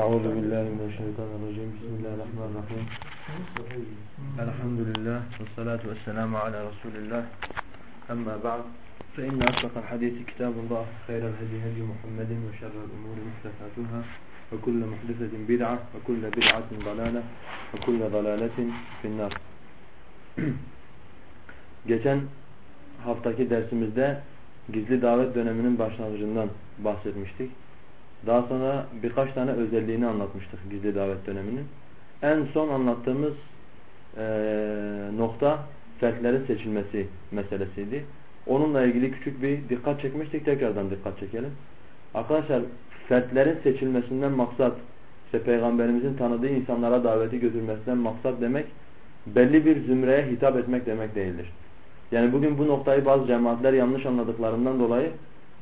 أعوذ بالله من الشيطان الرجيم بسم الله الرحمن الرحيم الحمد لله والصلاة والسلام على رسول الله أما بعد فإن أصدق الحديث كتاب الله خير الهدي هدي محمد وشر الأمور محدثاتها وكل محدثة بدعة وكل بدعة ضلالة وكل ضلالة في النار Geçen haftaki dersimizde gizli davet döneminin başlangıcından bahsetmiştik. Daha sonra birkaç tane özelliğini anlatmıştık gizli davet döneminin. En son anlattığımız e, nokta fertlerin seçilmesi meselesiydi. Onunla ilgili küçük bir dikkat çekmiştik. Tekrardan dikkat çekelim. Arkadaşlar fertlerin seçilmesinden maksat işte Peygamberimizin tanıdığı insanlara daveti götürmesinden maksat demek belli bir zümreye hitap etmek demek değildir. Yani bugün bu noktayı bazı cemaatler yanlış anladıklarından dolayı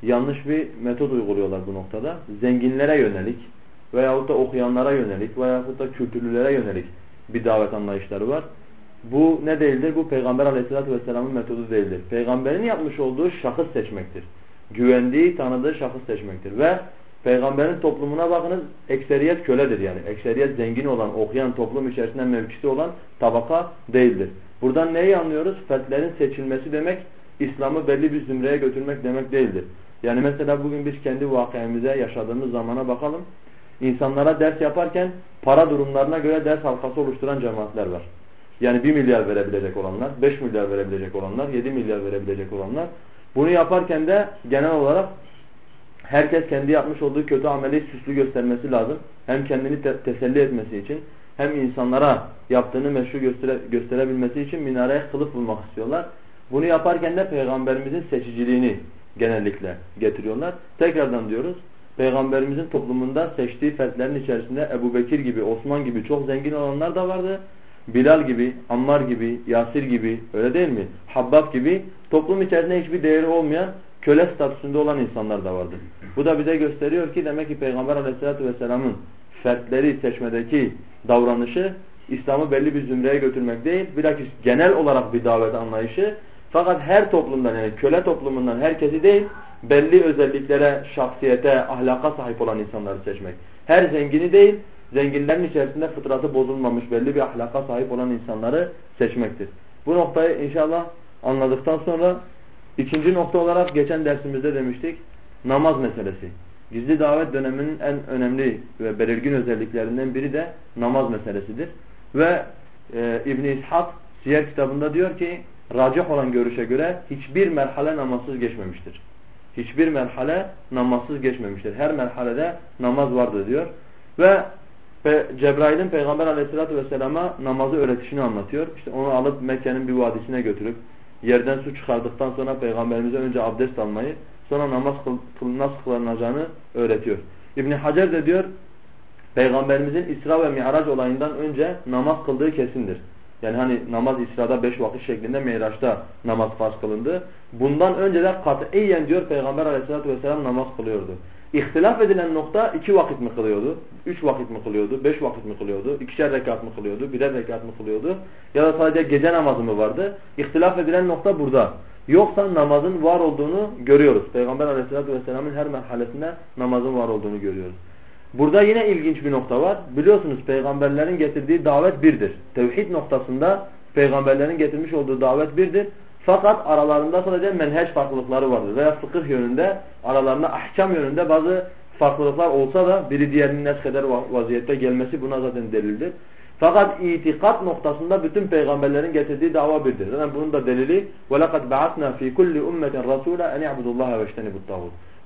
yanlış bir metot uyguluyorlar bu noktada. Zenginlere yönelik veyahut da okuyanlara yönelik veyahut da kültürlülere yönelik bir davet anlayışları var. Bu ne değildir? Bu Peygamber aleyhissalatü vesselamın metodu değildir. Peygamberin yapmış olduğu şahıs seçmektir. Güvendiği, tanıdığı şahıs seçmektir. Ve Peygamberin toplumuna bakınız ekseriyet köledir yani. Ekseriyet zengin olan, okuyan, toplum içerisinde mevkisi olan tabaka değildir. Buradan neyi anlıyoruz? Fertlerin seçilmesi demek İslam'ı belli bir zümreye götürmek demek değildir. Yani mesela bugün biz kendi vakayemize yaşadığımız zamana bakalım. İnsanlara ders yaparken para durumlarına göre ders halkası oluşturan cemaatler var. Yani 1 milyar verebilecek olanlar, 5 milyar verebilecek olanlar, 7 milyar verebilecek olanlar. Bunu yaparken de genel olarak herkes kendi yapmış olduğu kötü ameli süslü göstermesi lazım. Hem kendini te teselli etmesi için hem insanlara yaptığını meşru göstere gösterebilmesi için minareye kılıf bulmak istiyorlar. Bunu yaparken de peygamberimizin seçiciliğini genellikle getiriyorlar. Tekrardan diyoruz. Peygamberimizin toplumunda seçtiği fertlerin içerisinde Ebu Bekir gibi, Osman gibi çok zengin olanlar da vardı. Bilal gibi, Ammar gibi, Yasir gibi öyle değil mi? Habbab gibi toplum içerisinde hiçbir değeri olmayan köle statüsünde olan insanlar da vardı. Bu da bize gösteriyor ki demek ki Peygamber aleyhissalatü vesselamın fertleri seçmedeki davranışı İslam'ı belli bir zümreye götürmek değil, bilakis genel olarak bir davet anlayışı fakat her toplumdan yani köle toplumundan herkesi değil, belli özelliklere, şahsiyete, ahlaka sahip olan insanları seçmek. Her zengini değil, zenginlerin içerisinde fıtratı bozulmamış belli bir ahlaka sahip olan insanları seçmektir. Bu noktayı inşallah anladıktan sonra ikinci nokta olarak geçen dersimizde demiştik namaz meselesi. Gizli davet döneminin en önemli ve belirgin özelliklerinden biri de namaz meselesidir. Ve e, İbn İshak Siyer kitabında diyor ki racih olan görüşe göre hiçbir merhale namazsız geçmemiştir. Hiçbir merhale namazsız geçmemiştir. Her merhalede namaz vardır diyor. Ve Cebrail'in Peygamber aleyhissalatü vesselama namazı öğretişini anlatıyor. İşte onu alıp Mekke'nin bir vadisine götürüp yerden su çıkardıktan sonra Peygamberimize önce abdest almayı sonra namaz kıl, nasıl kılınacağını öğretiyor. İbni Hacer de diyor Peygamberimizin İsra ve Mi'raç olayından önce namaz kıldığı kesindir. Yani hani namaz İsra'da beş vakit şeklinde Meyraç'ta namaz farz kılındı. Bundan önce de katiyen diyor Peygamber aleyhissalatü vesselam namaz kılıyordu. İhtilaf edilen nokta iki vakit mi kılıyordu? Üç vakit mi kılıyordu? Beş vakit mi kılıyordu? İkişer rekat mı kılıyordu? Birer rekat mı kılıyordu? Ya da sadece gece namazı mı vardı? İhtilaf edilen nokta burada. Yoksa namazın var olduğunu görüyoruz. Peygamber aleyhissalatü vesselamın her merhalesinde namazın var olduğunu görüyoruz. Burada yine ilginç bir nokta var. Biliyorsunuz peygamberlerin getirdiği davet birdir. Tevhid noktasında peygamberlerin getirmiş olduğu davet birdir. Fakat aralarında sadece menheç farklılıkları vardır. Veya fıkıh yönünde aralarında ahkam yönünde bazı farklılıklar olsa da biri diğerinin nesheder vaziyette gelmesi buna zaten delildir. Fakat itikat noktasında bütün peygamberlerin getirdiği dava birdir. Zaten bunun da delili وَلَقَدْ بَعَثْنَا ف۪ي كُلِّ اُمَّةٍ رَسُولًا اَنْ يَعْبُدُ اللّٰهَ وَاجْتَنِبُ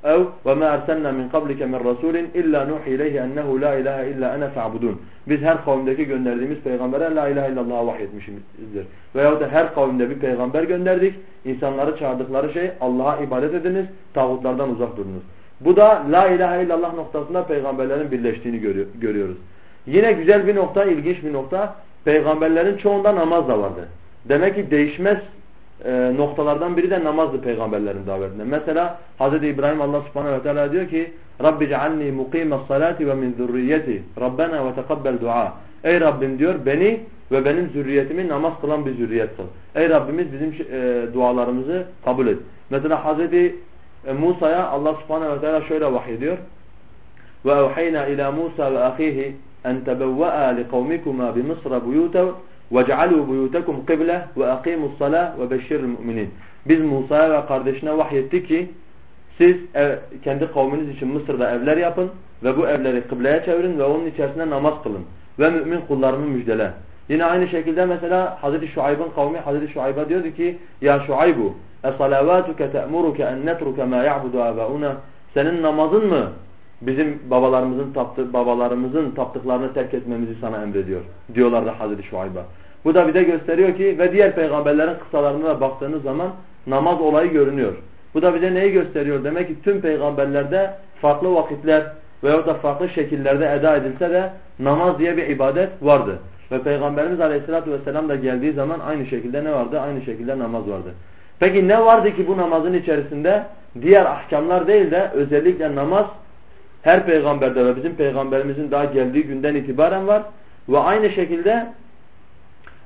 Ev ve ma erselna min qablike min rasulin illa nuhi ileyhi ennehu la ilahe illa ene fa'budun. Biz her kavimdeki gönderdiğimiz peygambere la ilahe illallah vahyetmişizdir. Veyahut da her kavimde bir peygamber gönderdik. İnsanları çağırdıkları şey Allah'a ibadet ediniz, tağutlardan uzak durunuz. Bu da la ilahe illallah noktasında peygamberlerin birleştiğini görüyoruz. Yine güzel bir nokta, ilginç bir nokta. Peygamberlerin çoğunda namaz da vardı. Demek ki değişmez e, noktalardan biri de namazdı peygamberlerin davetinde. Mesela Hz. İbrahim Allah subhanahu ve teala diyor ki Rabbi cealni muqime salati ve min zürriyeti Rabbena ve tekabbel dua. Ey Rabbim diyor beni ve benim zürriyetimi namaz kılan bir zürriyet kıl. Ey Rabbimiz bizim e, dualarımızı kabul et. Mesela Hz. Musa'ya Allah subhanahu ve teala şöyle vahyediyor. وأوحينا إلى موسى وأخيه أن تبوأ لقومكما بمصر بيوتا وَجْعَلُوا بُيُوتَكُمْ قِبْلَةً وَاَقِيمُوا الصَّلَاةِ وَبَشِّرِ الْمُؤْمِنِينَ Biz Musa'ya ve kardeşine vahyetti ki siz ev, kendi kavminiz için Mısır'da evler yapın ve bu evleri kıbleye çevirin ve onun içerisinde namaz kılın ve mümin kullarımı müjdele. Yine aynı şekilde mesela Hazreti Şuayb'ın kavmi Hazreti Şuayb'a diyordu ki Ya Şuaybu esalavatuke te'muruke en netruke ma ya'budu abauna Senin namazın mı bizim babalarımızın taptı, babalarımızın taptıklarını terk etmemizi sana emrediyor diyorlardı Hazreti Şuayb'a. Bu da bize gösteriyor ki ve diğer peygamberlerin kısalarına da baktığınız zaman namaz olayı görünüyor. Bu da bize neyi gösteriyor? Demek ki tüm peygamberlerde farklı vakitler veyahut da farklı şekillerde eda edilse de namaz diye bir ibadet vardı. Ve Peygamberimiz Aleyhisselatü Vesselam da geldiği zaman aynı şekilde ne vardı? Aynı şekilde namaz vardı. Peki ne vardı ki bu namazın içerisinde? Diğer ahkamlar değil de özellikle namaz her peygamberde ve bizim peygamberimizin daha geldiği günden itibaren var. Ve aynı şekilde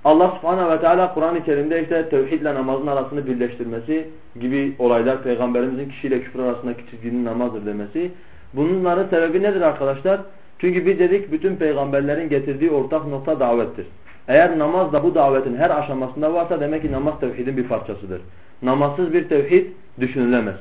Allah subhanahu ve teala Kur'an-ı Kerim'de işte tevhidle namazın arasını birleştirmesi gibi olaylar peygamberimizin kişiyle küfür arasındaki çizginin namazdır demesi. Bunların sebebi nedir arkadaşlar? Çünkü biz dedik bütün peygamberlerin getirdiği ortak nokta davettir. Eğer namaz da bu davetin her aşamasında varsa demek ki namaz tevhidin bir parçasıdır. Namazsız bir tevhid düşünülemez.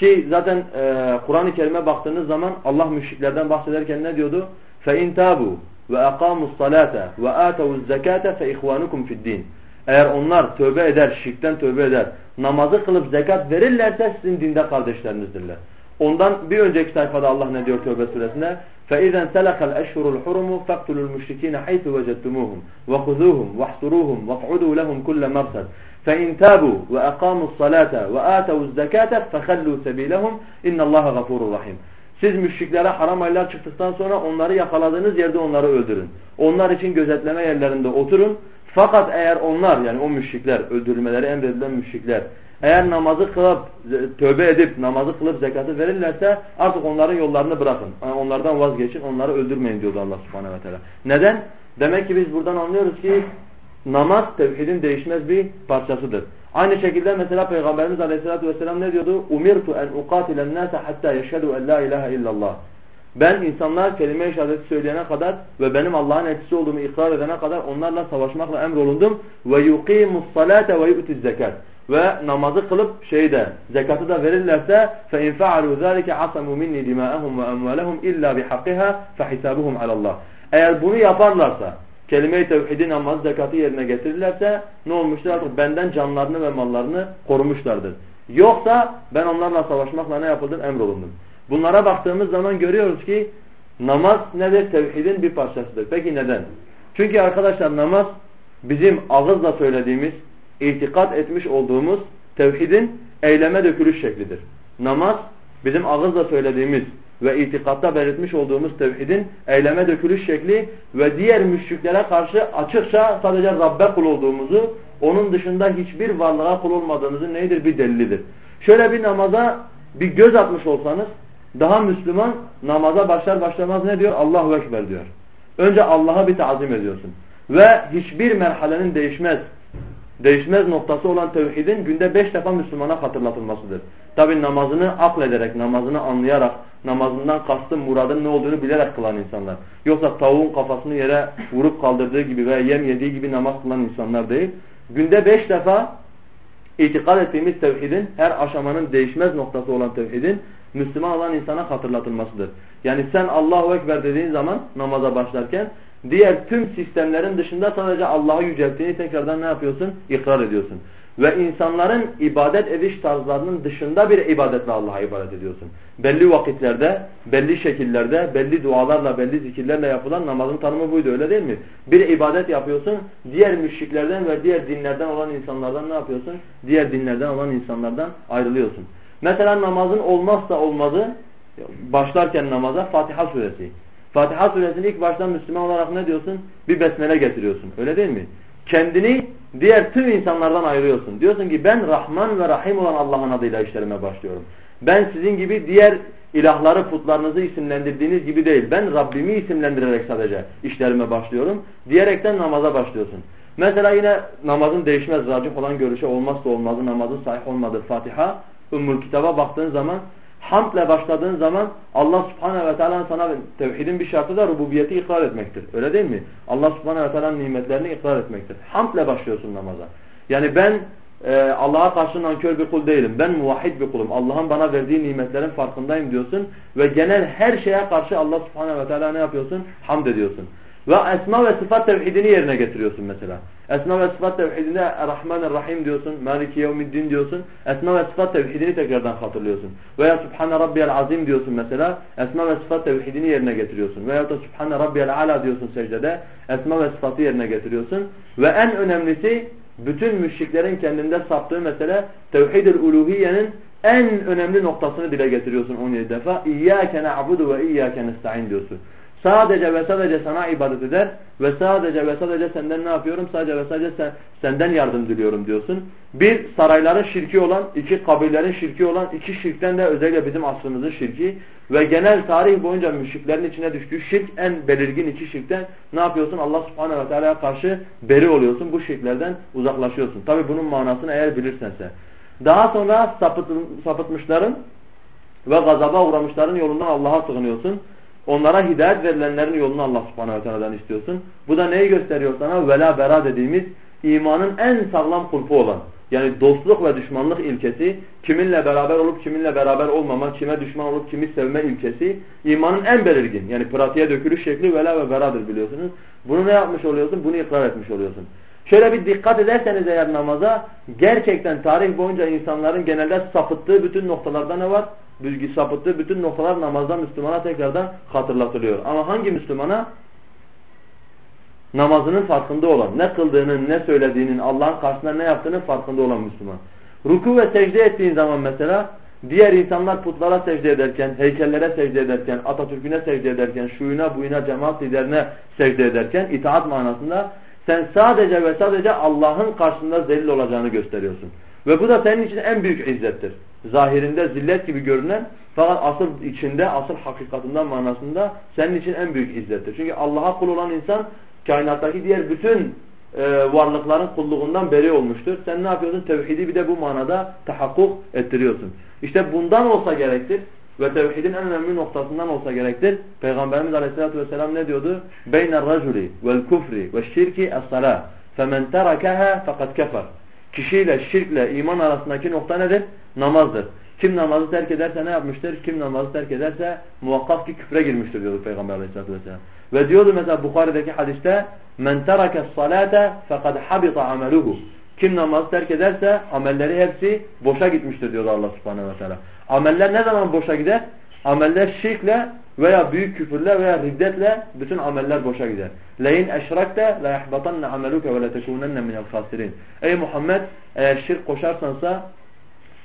Ki zaten e, Kur'an-ı Kerim'e baktığınız zaman Allah müşriklerden bahsederken ne diyordu? فَاِنْ تَابُوا وَاَقَامُوا الصَّلَاةَ وَآتَوُوا الزَّكَاةَ فَاِخْوَانُكُمْ فِي الدِّينِ Eğer onlar tövbe eder, şirkten tövbe eder, namazı kılıp zekat verirlerse sizin dinde kardeşlerinizdirler. Ondan bir önceki sayfada Allah ne diyor Tövbe suresinde? فَاِذَنْ سَلَخَ الْاَشْهُرُ الْحُرُمُ فَاقْتُلُوا الْمُشْرِك۪ينَ حَيْثُ وَجَدْتُمُوهُمْ وَخُذُوهُمْ وَاحْصُرُوهُم وَاقْعُدُوا لَهُمْ كُلَّ مَرْسَدٍ فَاِنْ تَابُوا وَاَقَامُوا الصَّلَاةَ وَآتَوُوا الزَّكَاةَ فَخَلُّوا سَب۪يلَهُمْ اِنَّ اللّٰهَ غَفُورٌ رَحِيمٌ Siz müşriklere haram aylar çıktıktan sonra onları yakaladığınız yerde onları öldürün. Onlar için gözetleme yerlerinde oturun. Fakat eğer onlar yani o müşrikler, öldürülmeleri emredilen müşrikler eğer namazı kılıp, tövbe edip namazı kılıp zekatı verirlerse artık onların yollarını bırakın. Yani onlardan vazgeçin, onları öldürmeyin diyordu Allah subhanehu ve teala. Neden? Demek ki biz buradan anlıyoruz ki Namaz tevhidin değişmez bir parçasıdır. Aynı şekilde mesela Peygamberimiz Aleyhisselatü Vesselam ne diyordu? Umirtu en uqatilen nase hatta yeşhedü en la ilahe illallah. Ben insanlar kelime-i şehadeti söyleyene kadar ve benim Allah'ın elçisi olduğumu ikrar edene kadar onlarla savaşmakla emrolundum. Ve yuqimus salate ve yu'tiz zekat. Ve namazı kılıp şeyde zekatı da verirlerse fe in fa'alu zalike asamu minni dima'ahum ve amwalahum illa bihaqqiha fe hisabuhum alallah. Eğer bunu yaparlarsa kelime-i tevhidi namaz zekatı yerine getirirlerse ne olmuştur artık benden canlarını ve mallarını korumuşlardır. Yoksa ben onlarla savaşmakla ne yapıldım? Emrolundum. Bunlara baktığımız zaman görüyoruz ki namaz nedir? Tevhidin bir parçasıdır. Peki neden? Çünkü arkadaşlar namaz bizim ağızla söylediğimiz itikat etmiş olduğumuz tevhidin eyleme dökülüş şeklidir. Namaz bizim ağızla söylediğimiz ve itikatta belirtmiş olduğumuz tevhidin eyleme dökülüş şekli ve diğer müşriklere karşı açıkça sadece Rabbe kul olduğumuzu, onun dışında hiçbir varlığa kul olmadığımızın neydir? Bir delilidir. Şöyle bir namaza bir göz atmış olsanız, daha Müslüman namaza başlar başlamaz ne diyor? Allahu Ekber diyor. Önce Allah'a bir tazim ediyorsun. Ve hiçbir merhalenin değişmez değişmez noktası olan tevhidin günde beş defa Müslümana hatırlatılmasıdır. Tabi namazını aklederek, namazını anlayarak, namazından kastın muradın ne olduğunu bilerek kılan insanlar. Yoksa tavuğun kafasını yere vurup kaldırdığı gibi veya yem yediği gibi namaz kılan insanlar değil. Günde beş defa itikad ettiğimiz tevhidin, her aşamanın değişmez noktası olan tevhidin Müslüman olan insana hatırlatılmasıdır. Yani sen Allahu Ekber dediğin zaman namaza başlarken diğer tüm sistemlerin dışında sadece Allah'ı yücelttiğini tekrardan ne yapıyorsun? İkrar ediyorsun. Ve insanların ibadet ediş tarzlarının dışında bir ibadetle Allah'a ibadet ediyorsun. Belli vakitlerde, belli şekillerde, belli dualarla, belli zikirlerle yapılan namazın tanımı buydu öyle değil mi? Bir ibadet yapıyorsun, diğer müşriklerden ve diğer dinlerden olan insanlardan ne yapıyorsun? Diğer dinlerden olan insanlardan ayrılıyorsun. Mesela namazın olmazsa olmazı, başlarken namaza Fatiha suresi. Fatiha suresini ilk baştan Müslüman olarak ne diyorsun? Bir besmele getiriyorsun. Öyle değil mi? Kendini diğer tüm insanlardan ayırıyorsun. Diyorsun ki ben Rahman ve Rahim olan Allah'ın adıyla işlerime başlıyorum. Ben sizin gibi diğer ilahları, putlarınızı isimlendirdiğiniz gibi değil. Ben Rabbimi isimlendirerek sadece işlerime başlıyorum. Diyerekten namaza başlıyorsun. Mesela yine namazın değişmez, racih olan görüşe olmazsa olmazı, namazın sahih olmadığı Fatiha, Ümmül Kitab'a baktığın zaman Hamdle başladığın zaman Allah subhanehu ve teala sana tevhidin bir şartı da rububiyeti ikrar etmektir. Öyle değil mi? Allah subhanehu ve teala'nın nimetlerini ikrar etmektir. Hamdle başlıyorsun namaza. Yani ben e, Allah'a karşı nankör bir kul değilim. Ben muvahhid bir kulum. Allah'ın bana verdiği nimetlerin farkındayım diyorsun. Ve genel her şeye karşı Allah subhanehu ve teala ne yapıyorsun? Hamd ediyorsun. Ve esma ve sıfat tevhidini yerine getiriyorsun mesela. Esma ve sıfat tevhidinde Rahman Rahim diyorsun, Maliki Yevmiddin diyorsun. Esma ve sıfat tevhidini tekrardan hatırlıyorsun. Veya Subhane Rabbiyel Azim diyorsun mesela. Esma ve sıfat tevhidini yerine getiriyorsun. Veya da Subhane Rabbiyel Ala diyorsun secdede. Esma ve sıfatı yerine getiriyorsun. Ve en önemlisi bütün müşriklerin kendinde saptığı mesele tevhid-ül uluhiyenin en önemli noktasını dile getiriyorsun 17 defa. İyyâke na'budu ve iyyâke nesta'in diyorsun. Sadece ve sadece sana ibadet eder ve sadece ve sadece senden ne yapıyorum? Sadece ve sadece sen, senden yardım diliyorum diyorsun. Bir, sarayların şirki olan, iki, kabirlerin şirki olan, iki şirkten de özellikle bizim asrımızın şirki ve genel tarih boyunca müşriklerin içine düştüğü şirk en belirgin iki şirkten ne yapıyorsun? Allah subhanehu ve teala'ya karşı beri oluyorsun. Bu şirklerden uzaklaşıyorsun. Tabi bunun manasını eğer bilirsense. Daha sonra sapıt, sapıtmışların ve gazaba uğramışların yolundan Allah'a sığınıyorsun. Onlara hidayet verilenlerin yolunu Allah subhanehu ve teala'dan istiyorsun. Bu da neyi gösteriyor sana? Vela bera dediğimiz imanın en sağlam kulpu olan. Yani dostluk ve düşmanlık ilkesi, kiminle beraber olup kiminle beraber olmama, kime düşman olup kimi sevme ilkesi imanın en belirgin. Yani pratiğe dökülüş şekli vela ve beradır biliyorsunuz. Bunu ne yapmış oluyorsun? Bunu ikrar etmiş oluyorsun. Şöyle bir dikkat ederseniz eğer namaza gerçekten tarih boyunca insanların genelde sapıttığı bütün noktalarda ne var? Bilgi sapıttığı bütün noktalar namazda Müslümana tekrardan hatırlatılıyor. Ama hangi Müslümana? Namazının farkında olan, ne kıldığının, ne söylediğinin, Allah'ın karşısında ne yaptığının farkında olan Müslüman. Ruku ve secde ettiğin zaman mesela diğer insanlar putlara secde ederken, heykellere secde ederken, Atatürk'üne secde ederken, şuyuna buyuna cemaat liderine secde ederken itaat manasında sen sadece ve sadece Allah'ın karşısında zelil olacağını gösteriyorsun. Ve bu da senin için en büyük izzettir Zahirinde zillet gibi görünen fakat asıl içinde, asıl hakikatından manasında senin için en büyük izzettir. Çünkü Allah'a kul olan insan kainattaki diğer bütün e, varlıkların kulluğundan beri olmuştur. Sen ne yapıyorsun? Tevhidi bir de bu manada tahakkuk ettiriyorsun. İşte bundan olsa gerektir ve tevhidin en önemli noktasından olsa gerektir. Peygamberimiz Aleyhisselatü vesselam ne diyordu? بَيْنَ الرَّجُلِ وَالْكُفْرِ وَالشِّرْكِ الصَّلَاةِ فَمَنْ تَرَكَهَا فَقَدْ كَفَرْ Kişiyle, şirkle, iman arasındaki nokta nedir? Namazdır. Kim namazı terk ederse ne yapmıştır? Kim namazı terk ederse muhakkak ki küfre girmiştir diyordu Peygamber Aleyhisselatü vesselam. Ve diyordu mesela Bukhari'deki hadiste men terake salate fekad habita ameluhu. Kim namazı terk ederse amelleri hepsi boşa gitmiştir diyordu Allah subhanehu ve teala. Ameller ne zaman boşa gider? Ameller şirkle veya büyük küfürle veya riddetle bütün ameller boşa gider. Leyin eşrakte la yahbatanna ameluke ve la tekunenne minel khasirin. Ey Muhammed eğer şirk koşarsansa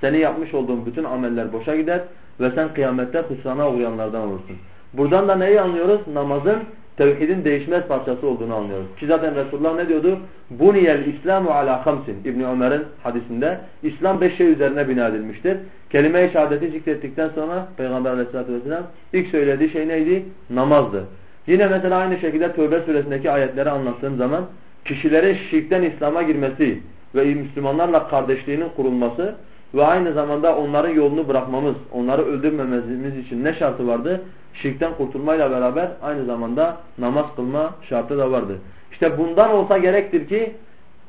seni yapmış olduğun bütün ameller boşa gider ve sen kıyamette hüsrana uğrayanlardan olursun. Buradan da neyi anlıyoruz? Namazın tevhidin değişmez parçası olduğunu anlıyoruz. Ki zaten Resulullah ne diyordu? Buniyel İslamu ala hamsin. İbn Ömer'in hadisinde İslam beş şey üzerine bina edilmiştir. Kelime-i şehadeti zikrettikten sonra Peygamber aleyhissalatü vesselam ilk söylediği şey neydi? Namazdı. Yine mesela aynı şekilde Tövbe suresindeki ayetleri anlattığım zaman kişilerin şirkten İslam'a girmesi ve Müslümanlarla kardeşliğinin kurulması ve aynı zamanda onların yolunu bırakmamız, onları öldürmememiz için ne şartı vardı? Şirkten kurtulmayla beraber aynı zamanda namaz kılma şartı da vardı. İşte bundan olsa gerektir ki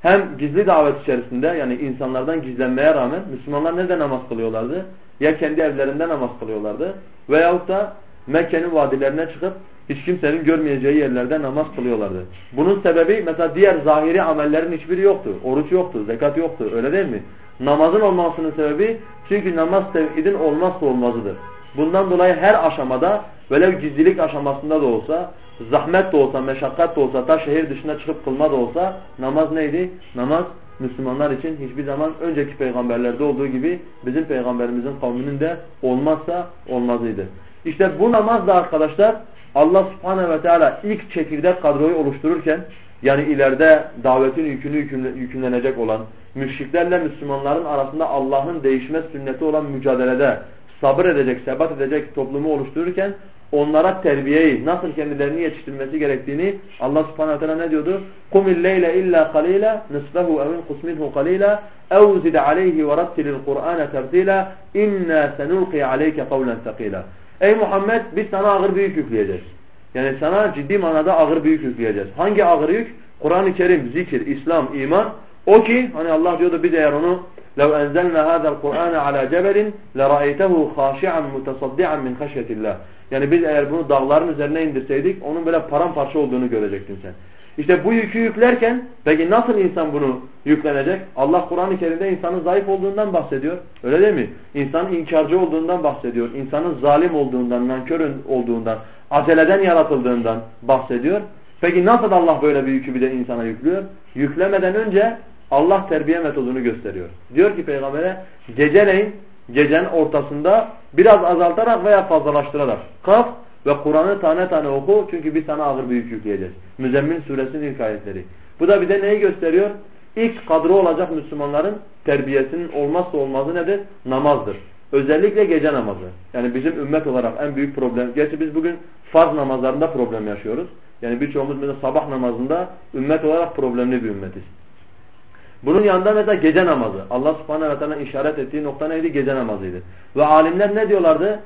hem gizli davet içerisinde yani insanlardan gizlenmeye rağmen Müslümanlar nerede namaz kılıyorlardı? Ya kendi evlerinde namaz kılıyorlardı veyahut da Mekke'nin vadilerine çıkıp hiç kimsenin görmeyeceği yerlerde namaz kılıyorlardı. Bunun sebebi mesela diğer zahiri amellerin hiçbiri yoktu. Oruç yoktu, zekat yoktu öyle değil mi? Namazın olmasının sebebi çünkü namaz tevhidin olmazsa olmazıdır. Bundan dolayı her aşamada velev gizlilik aşamasında da olsa, zahmet de olsa, meşakkat de olsa, ta şehir dışına çıkıp kılma da olsa namaz neydi? Namaz Müslümanlar için hiçbir zaman önceki peygamberlerde olduğu gibi bizim peygamberimizin kavminin de olmazsa olmazıydı. İşte bu namaz da arkadaşlar Allah subhanehu ve teala ilk çekirdek kadroyu oluştururken yani ileride davetin yükünü yükümlenecek olan müşriklerle Müslümanların arasında Allah'ın değişmez sünneti olan mücadelede sabır edecek, sebat edecek toplumu oluştururken onlara terbiyeyi, nasıl kendilerini yetiştirmesi gerektiğini Allah subhanahu teala ne diyordu? قُمِ اللَّيْلَ إِلَّا قَلِيلًا نِصْفَهُ اَوْ اِنْقُسْ مِنْهُ قَلِيلًا اَوْ زِدْ عَلَيْهِ وَرَتِّلِ الْقُرْآنَ تَرْتِيلًا اِنَّا سَنُلْقِي عَلَيْكَ قَوْلًا ثَقِيلًا Ey Muhammed biz sana ağır bir yük yükleyeceğiz. Yani sana ciddi manada ağır bir yük yükleyeceğiz. Hangi ağır yük? Kur'an-ı Kerim, zikir, İslam, iman. O ki hani Allah diyordu biz eğer onu لو enzelna hadal Kur'an ala cebelin lera'aytehu khashi'an mutasaddi'an min haşyetillah. Yani biz eğer bunu dağların üzerine indirseydik onun böyle paramparça olduğunu görecektin sen. İşte bu yükü yüklerken peki nasıl insan bunu yüklenecek? Allah Kur'an-ı Kerim'de insanın zayıf olduğundan bahsediyor. Öyle değil mi? İnsanın inkarcı olduğundan bahsediyor. İnsanın zalim olduğundan, nankör olduğundan, aceleden yaratıldığından bahsediyor. Peki nasıl Allah böyle bir yükü bir de insana yüklüyor? Yüklemeden önce Allah terbiye metodunu gösteriyor. Diyor ki peygambere geceleyin gecenin ortasında biraz azaltarak veya fazlalaştırarak kalk ve Kur'an'ı tane tane oku çünkü biz sana ağır bir yük yükleyeceğiz. Müzemmil suresinin ilk ayetleri. Bu da bize neyi gösteriyor? İlk kadro olacak Müslümanların terbiyesinin olmazsa olmazı nedir? Namazdır. Özellikle gece namazı. Yani bizim ümmet olarak en büyük problem. Gerçi biz bugün farz namazlarında problem yaşıyoruz. Yani birçoğumuz mesela sabah namazında ümmet olarak problemli bir ümmetiz. Bunun yanında mesela gece namazı. Allah subhanahu ve teala işaret ettiği nokta neydi? Gece namazıydı. Ve alimler ne diyorlardı?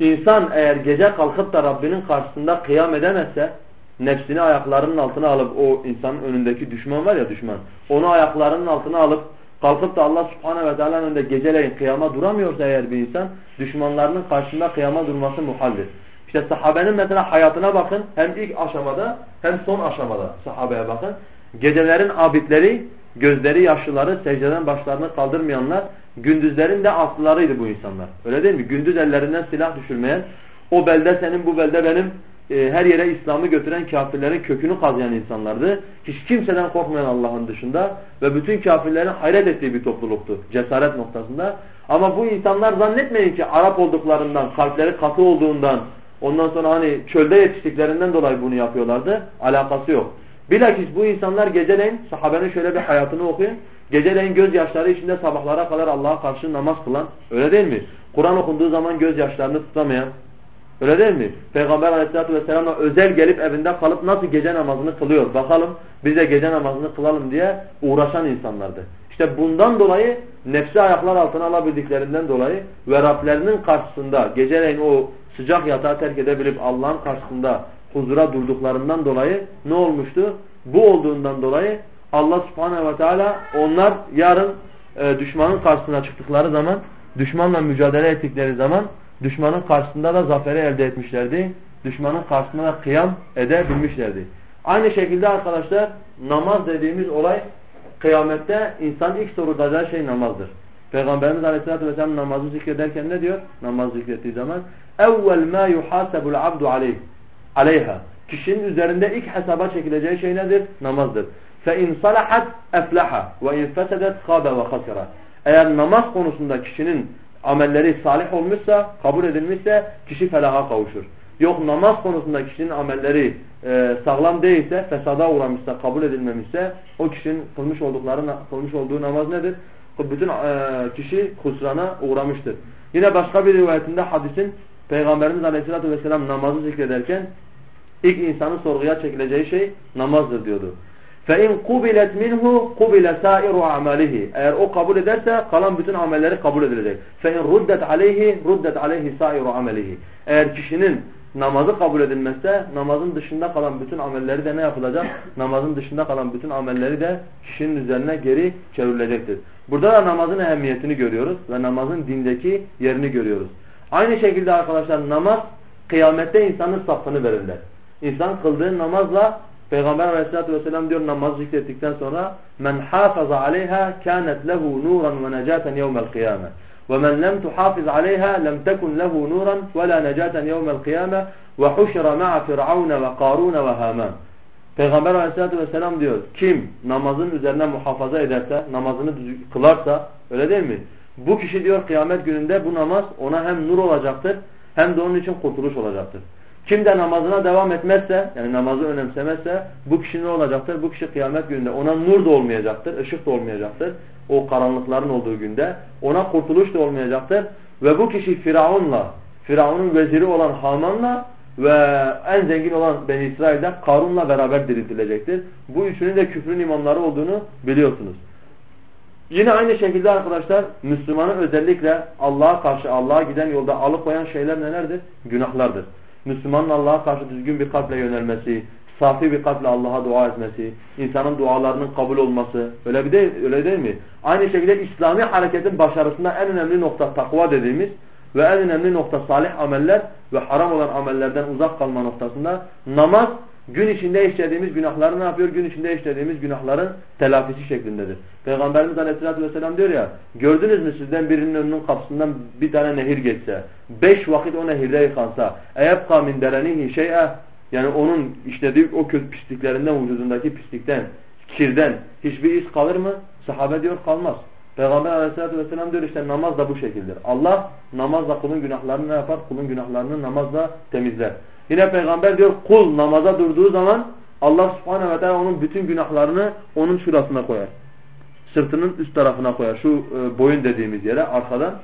İnsan eğer gece kalkıp da Rabbinin karşısında kıyam edemezse, nefsini ayaklarının altına alıp o insanın önündeki düşman var ya düşman, onu ayaklarının altına alıp kalkıp da Allah subhanahu ve teala'nın önünde geceleyin kıyama duramıyorsa eğer bir insan, düşmanlarının karşısında kıyama durması muhaldir. İşte sahabenin mesela hayatına bakın, hem ilk aşamada hem son aşamada sahabeye bakın. Gecelerin abidleri Gözleri yaşlıları, secdeden başlarını kaldırmayanlar, gündüzlerin de aslılarıydı bu insanlar. Öyle değil mi? Gündüz ellerinden silah düşürmeyen, o belde senin, bu belde benim, e, her yere İslam'ı götüren kafirlerin kökünü kazıyan insanlardı. Hiç kimseden korkmayan Allah'ın dışında ve bütün kafirlerin hayret ettiği bir topluluktu cesaret noktasında. Ama bu insanlar zannetmeyin ki Arap olduklarından, kalpleri katı olduğundan, ondan sonra hani çölde yetiştiklerinden dolayı bunu yapıyorlardı. Alakası yok. Bilakis bu insanlar geceleyin sahabenin şöyle bir hayatını okuyun. Geceleyin gözyaşları içinde sabahlara kadar Allah'a karşı namaz kılan. Öyle değil mi? Kur'an okunduğu zaman gözyaşlarını tutamayan. Öyle değil mi? Peygamber aleyhissalatü vesselam'a özel gelip evinde kalıp nasıl gece namazını kılıyor. Bakalım biz de gece namazını kılalım diye uğraşan insanlardı. İşte bundan dolayı nefsi ayaklar altına alabildiklerinden dolayı ve Rablerinin karşısında geceleyin o sıcak yatağı terk edebilip Allah'ın karşısında huzura durduklarından dolayı ne olmuştu? Bu olduğundan dolayı Allah subhanehu ve teala onlar yarın e, düşmanın karşısına çıktıkları zaman düşmanla mücadele ettikleri zaman düşmanın karşısında da zaferi elde etmişlerdi. Düşmanın karşısında da kıyam edebilmişlerdi. Aynı şekilde arkadaşlar namaz dediğimiz olay kıyamette insan ilk sorulacağı şey namazdır. Peygamberimiz Aleyhisselatü Vesselam namazı zikrederken ne diyor? Namaz zikrettiği zaman اَوَّلْ مَا يُحَاسَبُ الْعَبْدُ عَلَيْهِ aleyha. Kişinin üzerinde ilk hesaba çekileceği şey nedir? Namazdır. فَاِنْ صَلَحَتْ اَفْلَحَ وَاِنْ فَسَدَتْ خَابَ وَخَسِرَ Eğer namaz konusunda kişinin amelleri salih olmuşsa, kabul edilmişse kişi felaha kavuşur. Yok namaz konusunda kişinin amelleri e, sağlam değilse, fesada uğramışsa, kabul edilmemişse o kişinin kılmış oldukları kılmış olduğu namaz nedir? Bütün e, kişi husrana uğramıştır. Yine başka bir rivayetinde hadisin Peygamberimiz Aleyhisselatü Vesselam namazı zikrederken ilk insanın sorguya çekileceği şey namazdır diyordu. فَاِنْ قُبِلَتْ مِنْهُ قُبِلَ سَائِرُ عَمَلِهِ Eğer o kabul ederse kalan bütün amelleri kabul edilecek. فَاِنْ رُدَّتْ عَلَيْهِ رُدَّتْ عَلَيْهِ سَائِرُ عَمَلِهِ Eğer kişinin namazı kabul edilmezse namazın dışında kalan bütün amelleri de ne yapılacak? Namazın dışında kalan bütün amelleri de kişinin üzerine geri çevrilecektir. Burada da namazın ehemmiyetini görüyoruz ve namazın dindeki yerini görüyoruz. Aynı şekilde arkadaşlar namaz kıyamette insanın safını verirler. İnsan kıldığı namazla Peygamber aleyhissalatü vesselam diyor namaz zikrettikten sonra men hafaza aleyha kânet lehu nuran ve necaten yevmel kıyame ve men lem tuhafiz aleyha lem tekun lehu nuran ve la necaten yevmel kıyame ve huşra ma'a firavune ve karune ve haman Peygamber aleyhissalatü vesselam diyor kim namazın üzerine muhafaza ederse namazını kılarsa öyle değil mi? Bu kişi diyor kıyamet gününde bu namaz ona hem nur olacaktır hem de onun için kurtuluş olacaktır. Kim de namazına devam etmezse yani namazı önemsemezse bu kişi ne olacaktır? Bu kişi kıyamet gününde ona nur da olmayacaktır, ışık da olmayacaktır. O karanlıkların olduğu günde ona kurtuluş da olmayacaktır. Ve bu kişi Firavun'la Firavun'un veziri olan Haman'la ve en zengin olan Beni İsrail'de Karun'la beraber diriltilecektir. Bu üçünün de küfrün imamları olduğunu biliyorsunuz. Yine aynı şekilde arkadaşlar Müslümanın özellikle Allah'a karşı Allah'a giden yolda alıkoyan şeyler nelerdir? Günahlardır. Müslümanın Allah'a karşı düzgün bir kalple yönelmesi, safi bir kalple Allah'a dua etmesi, insanın dualarının kabul olması öyle bir değil, öyle değil mi? Aynı şekilde İslami hareketin başarısında en önemli nokta takva dediğimiz ve en önemli nokta salih ameller ve haram olan amellerden uzak kalma noktasında namaz gün içinde işlediğimiz günahları ne yapıyor? Gün içinde işlediğimiz günahların telafisi şeklindedir. Peygamberimiz Aleyhisselatü Vesselam diyor ya gördünüz mü sizden birinin önünün kapısından bir tane nehir geçse beş vakit o nehirde yıkansa اَيَبْقَى مِنْ دَرَنِهِ شَيْئَ yani onun işlediği o kötü pisliklerinden vücudundaki pislikten, kirden hiçbir iz kalır mı? Sahabe diyor kalmaz. Peygamber aleyhissalatü vesselam diyor işte namaz da bu şekildir. Allah namazla kulun günahlarını ne yapar? Kulun günahlarını namazla temizler. Yine peygamber diyor kul namaza durduğu zaman Allah subhanehu ve teala onun bütün günahlarını onun şurasına koyar. Sırtının üst tarafına koyar. Şu e, boyun dediğimiz yere arkadan.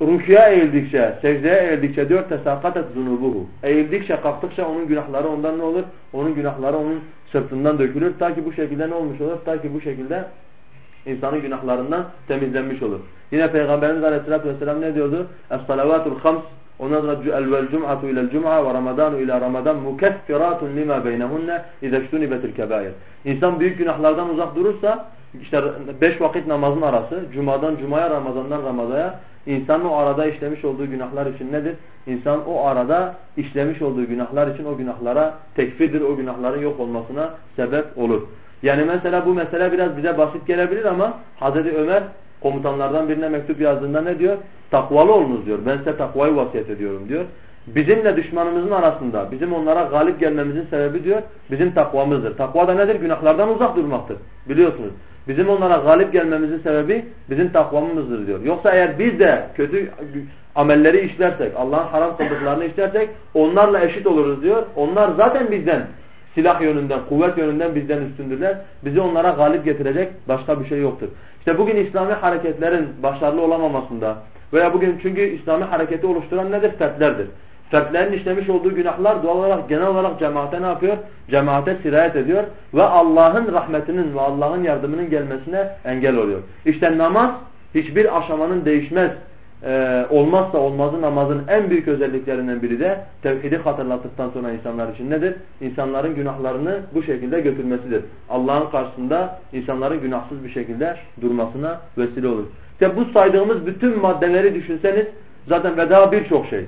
Rüküya eğildikçe, secdeye eğildikçe diyor tesakatet zunubuhu. Eğildikçe, kalktıkça onun günahları ondan ne olur? Onun günahları onun sırtından dökülür. Ta ki bu şekilde ne olmuş olur? Ta ki bu şekilde insanın günahlarından temizlenmiş olur. Yine Peygamberimiz Aleyhisselatü Vesselam ne diyordu? Es-salavatul khams Ondan sonra el cum'atu ila'l cum'a ve ramadanu ila ramadan mukeffiratun lima beynehunne izâ kebair. İnsan büyük günahlardan uzak durursa işte beş vakit namazın arası cumadan cumaya ramazandan ramazaya insanın o arada işlemiş olduğu günahlar için nedir? İnsan o arada işlemiş olduğu günahlar için o günahlara tekfirdir. O günahların yok olmasına sebep olur. Yani mesela bu mesele biraz bize basit gelebilir ama Hazreti Ömer komutanlardan birine mektup yazdığında ne diyor? Takvalı olunuz diyor. Ben size takvayı vasiyet ediyorum diyor. Bizimle düşmanımızın arasında bizim onlara galip gelmemizin sebebi diyor bizim takvamızdır. Takva da nedir? Günahlardan uzak durmaktır. Biliyorsunuz. Bizim onlara galip gelmemizin sebebi bizim takvamımızdır diyor. Yoksa eğer biz de kötü amelleri işlersek, Allah'ın haram kıldıklarını işlersek onlarla eşit oluruz diyor. Onlar zaten bizden silah yönünden, kuvvet yönünden bizden üstündürler. Bizi onlara galip getirecek başka bir şey yoktur. İşte bugün İslami hareketlerin başarılı olamamasında veya bugün çünkü İslami hareketi oluşturan nedir? Fertlerdir. Fertlerin işlemiş olduğu günahlar doğal olarak genel olarak cemaate ne yapıyor? Cemaate sirayet ediyor ve Allah'ın rahmetinin ve Allah'ın yardımının gelmesine engel oluyor. İşte namaz hiçbir aşamanın değişmez e, olmazsa olmazı namazın en büyük özelliklerinden biri de tevhidi hatırlattıktan sonra insanlar için nedir? İnsanların günahlarını bu şekilde götürmesidir. Allah'ın karşısında insanların günahsız bir şekilde durmasına vesile olur. İşte bu saydığımız bütün maddeleri düşünseniz zaten ve daha birçok şey.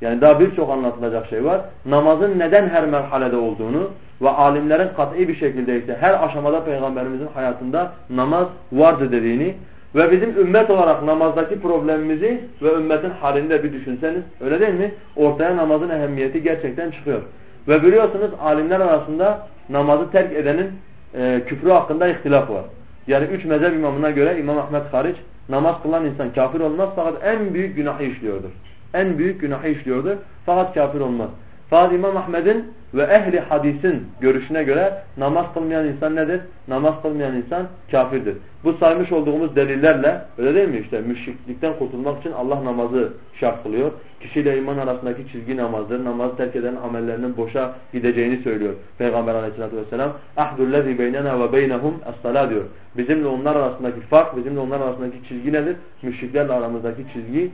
Yani daha birçok anlatılacak şey var. Namazın neden her merhalede olduğunu ve alimlerin kat'i bir şekilde işte her aşamada Peygamberimizin hayatında namaz vardı dediğini ve bizim ümmet olarak namazdaki problemimizi ve ümmetin halini de bir düşünseniz öyle değil mi? Ortaya namazın ehemmiyeti gerçekten çıkıyor. Ve biliyorsunuz alimler arasında namazı terk edenin e, küfrü hakkında ihtilaf var. Yani üç mezhep imamına göre İmam Ahmet hariç namaz kılan insan kafir olmaz fakat en büyük günahı işliyordur. En büyük günahı işliyordur fakat kafir olmaz. Fakat İmam Ahmed'in ve ehli hadisin görüşüne göre namaz kılmayan insan nedir? Namaz kılmayan insan kafirdir. Bu saymış olduğumuz delillerle öyle değil mi işte müşriklikten kurtulmak için Allah namazı şart kılıyor. Kişiyle iman arasındaki çizgi namazdır. Namazı terk eden amellerinin boşa gideceğini söylüyor. Peygamber aleyhissalatü vesselam ahdullezi beynena ve beynehum es diyor. Bizimle onlar arasındaki fark, bizimle onlar arasındaki çizgi nedir? Müşriklerle aramızdaki çizgi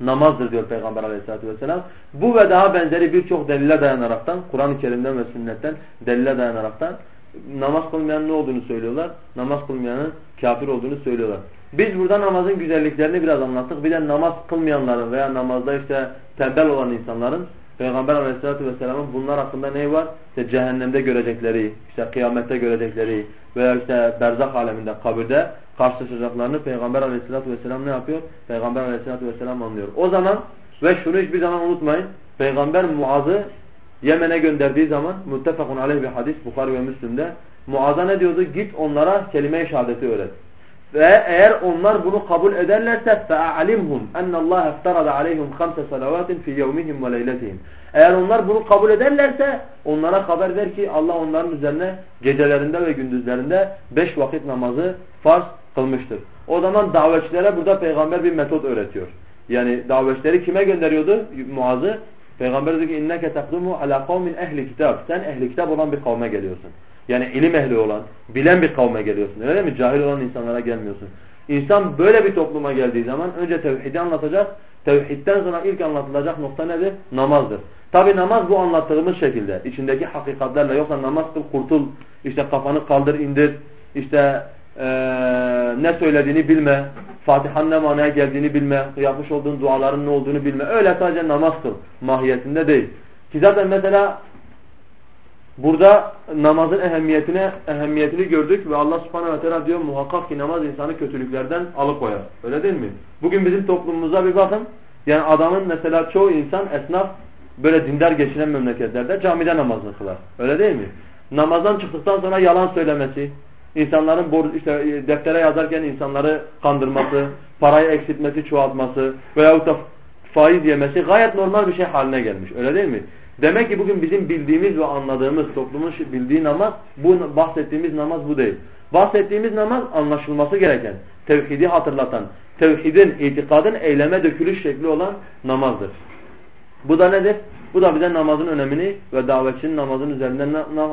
namazdır diyor Peygamber aleyhissalatü vesselam. Bu ve daha benzeri birçok delile dayanaraktan, Kur'an-ı Kerim'den ve sünnetten delile dayanaraktan namaz kılmayan ne olduğunu söylüyorlar. Namaz kılmayanın kafir olduğunu söylüyorlar. Biz burada namazın güzelliklerini biraz anlattık. Bir de namaz kılmayanların veya namazda işte tembel olan insanların Peygamber aleyhissalatü vesselamın bunlar hakkında ne var? İşte cehennemde görecekleri, işte kıyamette görecekleri veya işte berzak aleminde, kabirde karşılaşacaklarını Peygamber aleyhissalatü vesselam ne yapıyor? Peygamber aleyhissalatü vesselam anlıyor. O zaman ve şunu hiçbir zaman unutmayın. Peygamber Muaz'ı Yemen'e gönderdiği zaman muttefakun aleyh bir hadis Bukhari ve Müslim'de Muaz'a ne diyordu? Git onlara kelime-i şehadeti öğret. Ve eğer onlar bunu kabul ederlerse فَاَعْلِمْهُمْ اَنَّ اللّٰهَ اَفْتَرَدَ عَلَيْهِمْ خَمْسَ صَلَوَاتٍ فِي يَوْمِهِمْ وَلَيْلَتِهِمْ Eğer onlar bunu kabul ederlerse onlara haber ver ki Allah onların üzerine gecelerinde ve gündüzlerinde beş vakit namazı farz kılmıştır. O zaman davetçilere burada peygamber bir metot öğretiyor. Yani davetçileri kime gönderiyordu Muaz'ı? Peygamber diyor ki inneke takdumu ala kavmin ehli kitap. Sen ehli kitap olan bir kavme geliyorsun. Yani ilim ehli olan, bilen bir kavme geliyorsun. Öyle mi? Cahil olan insanlara gelmiyorsun. İnsan böyle bir topluma geldiği zaman önce tevhidi anlatacak. Tevhidden sonra ilk anlatılacak nokta nedir? Namazdır. Tabi namaz bu anlattığımız şekilde. içindeki hakikatlerle yoksa namaz kıl kurtul, işte kafanı kaldır indir, işte ee, ne söylediğini bilme, Fatiha'nın ne manaya geldiğini bilme, yapmış olduğun duaların ne olduğunu bilme. Öyle sadece namaz kıl mahiyetinde değil. Ki zaten mesela burada namazın ehemmiyetine ehemmiyetini gördük ve Allah subhanehu ve teala diyor muhakkak ki namaz insanı kötülüklerden alıkoyar. Öyle değil mi? Bugün bizim toplumumuza bir bakın. Yani adamın mesela çoğu insan esnaf böyle dindar geçinen memleketlerde camide namazını kılar. Öyle değil mi? Namazdan çıktıktan sonra yalan söylemesi, insanların borç, işte e, deftere yazarken insanları kandırması, parayı eksiltmesi, çoğaltması veyahut da faiz yemesi gayet normal bir şey haline gelmiş. Öyle değil mi? Demek ki bugün bizim bildiğimiz ve anladığımız toplumun bildiği namaz, bu bahsettiğimiz namaz bu değil. Bahsettiğimiz namaz anlaşılması gereken, tevhidi hatırlatan, tevhidin, itikadın eyleme dökülüş şekli olan namazdır. Bu da nedir? Bu da bize namazın önemini ve davetçinin namazın üzerinde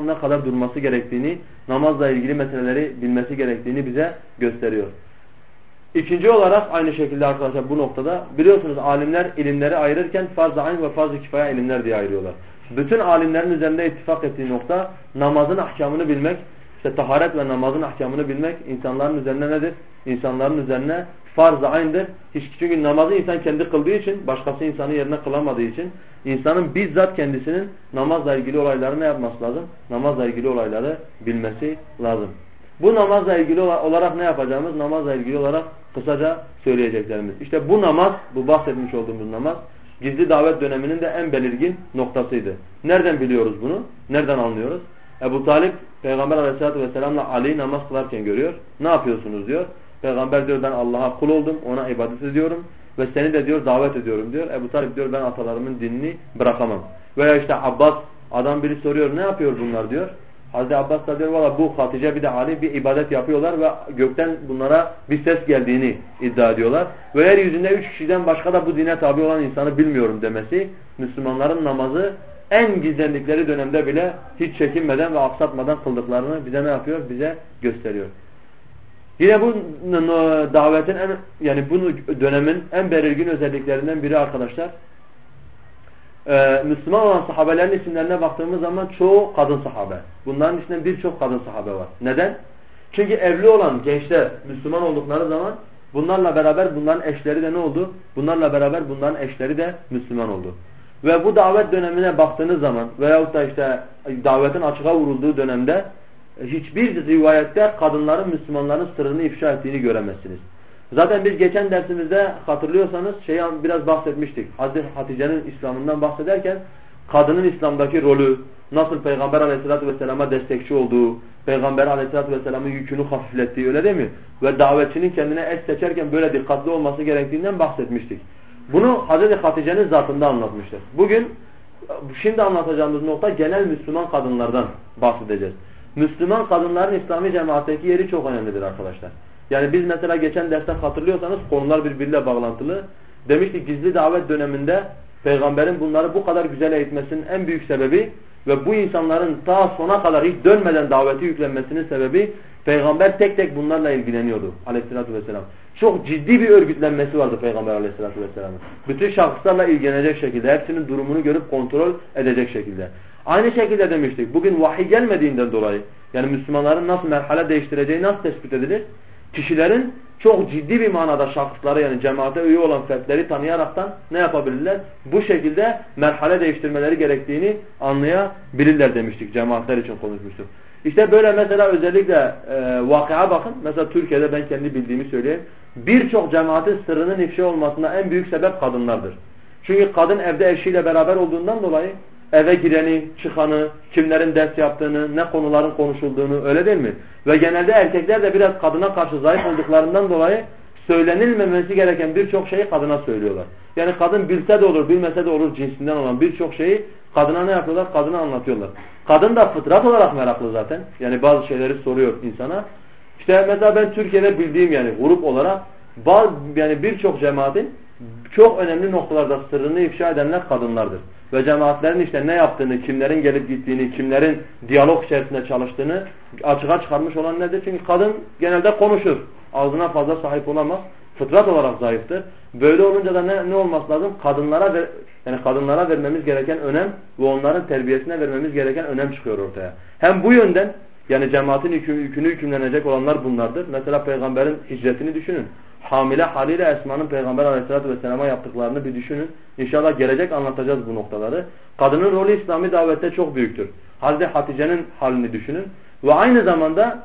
ne, kadar durması gerektiğini, namazla ilgili meseleleri bilmesi gerektiğini bize gösteriyor. İkinci olarak aynı şekilde arkadaşlar bu noktada biliyorsunuz alimler ilimleri ayırırken farz-ı ayn ve farz-ı kifaya ilimler diye ayırıyorlar. Bütün alimlerin üzerinde ittifak ettiği nokta namazın ahkamını bilmek, işte taharet ve namazın ahkamını bilmek insanların üzerine nedir? İnsanların üzerine farz-ı aynıdır. Hiç, çünkü namazı insan kendi kıldığı için, başkası insanı yerine kılamadığı için insanın bizzat kendisinin namazla ilgili olayları ne yapması lazım? Namazla ilgili olayları bilmesi lazım. Bu namazla ilgili olarak ne yapacağımız? Namazla ilgili olarak kısaca söyleyeceklerimiz. İşte bu namaz, bu bahsetmiş olduğumuz namaz gizli davet döneminin de en belirgin noktasıydı. Nereden biliyoruz bunu? Nereden anlıyoruz? Ebu Talip Peygamber aleyhissalatü vesselamla Ali'yi namaz kılarken görüyor. Ne yapıyorsunuz diyor. Peygamber diyor ben Allah'a kul oldum, ona ibadet ediyorum ve seni de diyor davet ediyorum diyor. Ebu Talip diyor ben atalarımın dinini bırakamam. Veya işte Abbas adam biri soruyor ne yapıyor bunlar diyor. Hazreti Abbas da diyor valla bu Hatice bir de Ali bir ibadet yapıyorlar ve gökten bunlara bir ses geldiğini iddia ediyorlar. Ve yeryüzünde üç kişiden başka da bu dine tabi olan insanı bilmiyorum demesi Müslümanların namazı en gizlendikleri dönemde bile hiç çekinmeden ve aksatmadan kıldıklarını bize ne yapıyor? Bize gösteriyor. Yine bu davetin en yani bu dönemin en belirgin özelliklerinden biri arkadaşlar. Ee, Müslüman olan sahabelerin isimlerine baktığımız zaman çoğu kadın sahabe. Bunların içinde birçok kadın sahabe var. Neden? Çünkü evli olan gençler Müslüman oldukları zaman bunlarla beraber bunların eşleri de ne oldu? Bunlarla beraber bunların eşleri de Müslüman oldu. Ve bu davet dönemine baktığınız zaman veyahut da işte davetin açığa vurulduğu dönemde hiçbir rivayette kadınların Müslümanların sırrını ifşa ettiğini göremezsiniz. Zaten biz geçen dersimizde hatırlıyorsanız şey biraz bahsetmiştik. Hazreti Hatice'nin İslam'ından bahsederken kadının İslam'daki rolü, nasıl Peygamber aleyhissalatü vesselama destekçi olduğu, Peygamber aleyhissalatü vesselamın yükünü hafiflettiği öyle değil mi? Ve davetçinin kendine eş seçerken böyle dikkatli olması gerektiğinden bahsetmiştik. Bunu Hazreti Hatice'nin zatında anlatmıştır. Bugün şimdi anlatacağımız nokta genel Müslüman kadınlardan bahsedeceğiz. Müslüman kadınların İslami cemaatteki yeri çok önemlidir arkadaşlar. Yani biz mesela geçen derste hatırlıyorsanız konular birbiriyle bağlantılı. Demiştik gizli davet döneminde peygamberin bunları bu kadar güzel eğitmesinin en büyük sebebi ve bu insanların ta sona kadar hiç dönmeden daveti yüklenmesinin sebebi peygamber tek tek bunlarla ilgileniyordu aleyhissalatü vesselam. Çok ciddi bir örgütlenmesi vardı peygamber aleyhissalatü vesselamın. Bütün şahıslarla ilgilenecek şekilde, hepsinin durumunu görüp kontrol edecek şekilde. Aynı şekilde demiştik. Bugün vahiy gelmediğinden dolayı yani Müslümanların nasıl merhale değiştireceği nasıl tespit edilir? Kişilerin çok ciddi bir manada şahısları yani cemaate üye olan fertleri tanıyaraktan ne yapabilirler? Bu şekilde merhale değiştirmeleri gerektiğini anlayabilirler demiştik. Cemaatler için konuşmuştuk. İşte böyle mesela özellikle e, vakıa bakın. Mesela Türkiye'de ben kendi bildiğimi söyleyeyim. Birçok cemaatin sırrının ifşa olmasına en büyük sebep kadınlardır. Çünkü kadın evde eşiyle beraber olduğundan dolayı eve gireni, çıkanı, kimlerin ders yaptığını, ne konuların konuşulduğunu öyle değil mi? Ve genelde erkekler de biraz kadına karşı zayıf olduklarından dolayı söylenilmemesi gereken birçok şeyi kadına söylüyorlar. Yani kadın bilse de olur, bilmese de olur cinsinden olan birçok şeyi kadına ne yapıyorlar? Kadına anlatıyorlar. Kadın da fıtrat olarak meraklı zaten. Yani bazı şeyleri soruyor insana. İşte mesela ben Türkiye'de bildiğim yani grup olarak yani birçok cemaatin çok önemli noktalarda sırrını ifşa edenler kadınlardır. Ve cemaatlerin işte ne yaptığını, kimlerin gelip gittiğini, kimlerin diyalog içerisinde çalıştığını açığa çıkarmış olan nedir? Çünkü kadın genelde konuşur. Ağzına fazla sahip olamaz. Fıtrat olarak zayıftır. Böyle olunca da ne, ne olması lazım? Kadınlara ver, yani kadınlara vermemiz gereken önem ve onların terbiyesine vermemiz gereken önem çıkıyor ortaya. Hem bu yönden yani cemaatin yükünü hükümlenecek olanlar bunlardır. Mesela peygamberin hicretini düşünün. Hamile haliyle Esma'nın peygamber aleyhissalatü vesselam'a yaptıklarını bir düşünün. İnşallah gelecek anlatacağız bu noktaları. Kadının rolü İslami davette çok büyüktür. Hazreti Hatice'nin halini düşünün. Ve aynı zamanda